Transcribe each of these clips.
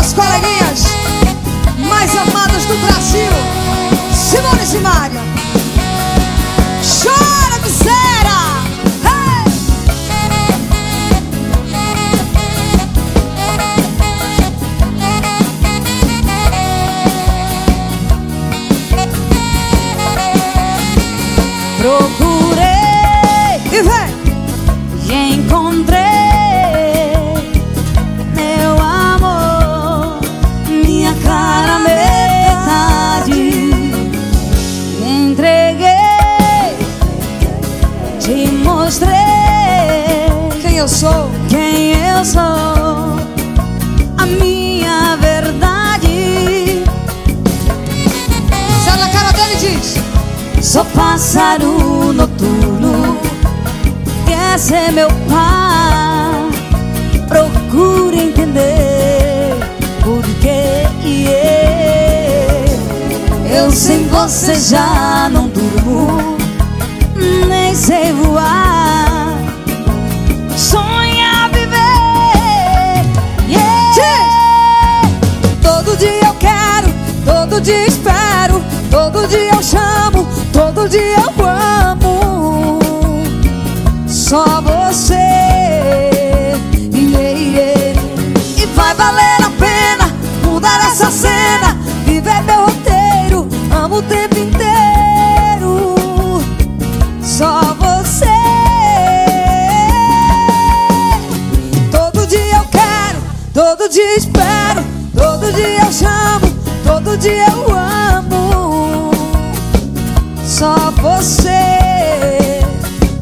das coleguinhas mais amadas do Brasil, Simone Simaria. Chora, miséria! Hey! Procurei E vem! e encontrei sou? quem eu sou, a minha verdade. Olha na cara dele e diz: Sou pássaro noturno, quer ser meu pai. Procure entender por que eu sem você já não durmo, nem sei voar. Todo dia eu chamo, todo dia eu amo. Só você. Yeah, yeah. E vai valer a pena mudar essa cena, viver meu roteiro, amo o tempo inteiro. Só você. Todo dia eu quero, todo dia espero, todo dia eu chamo, todo dia eu amo. Só você.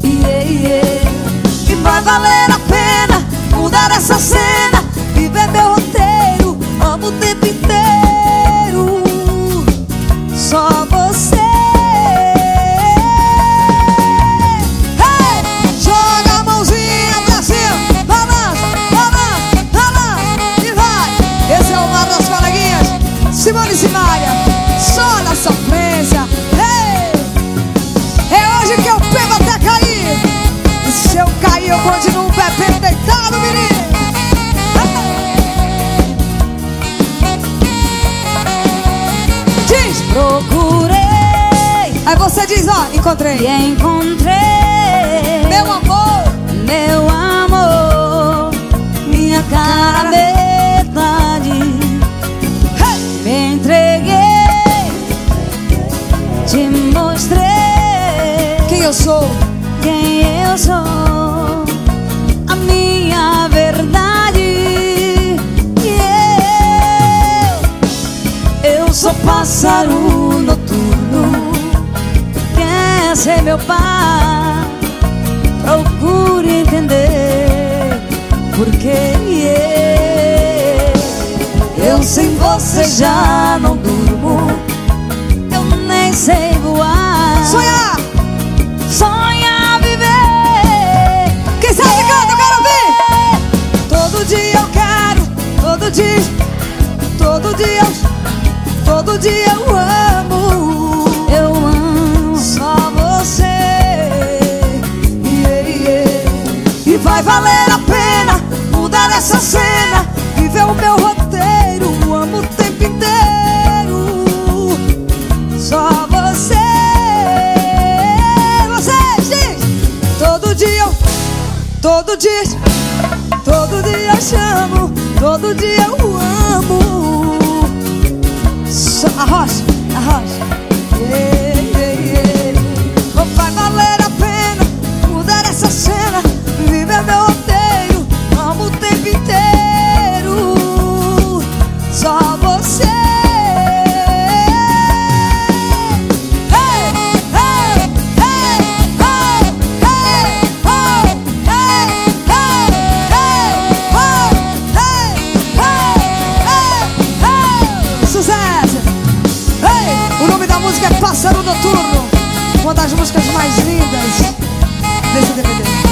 Yeah, yeah. E vai valer a pena mudar essa cena, viver meu roteiro, amo o tempo inteiro. Só você. Procurei aí você diz, ó, encontrei. e encontrei sou pássaro noturno, quer ser meu pai. Procure entender porque eu sem você já não durmo, todo dia eu amo. Eu amo. Só você. Yeah, yeah. E vai valer a pena mudar essa cena, viver o meu roteiro, amo o tempo inteiro. Só você. Você diz, todo dia, eu- todo dia, todo dia eu chamo, todo dia eu amo. Arrocha, arrocha. Yeah. O nome da música é Pássaro Noturno, uma das músicas mais lindas desse DVD.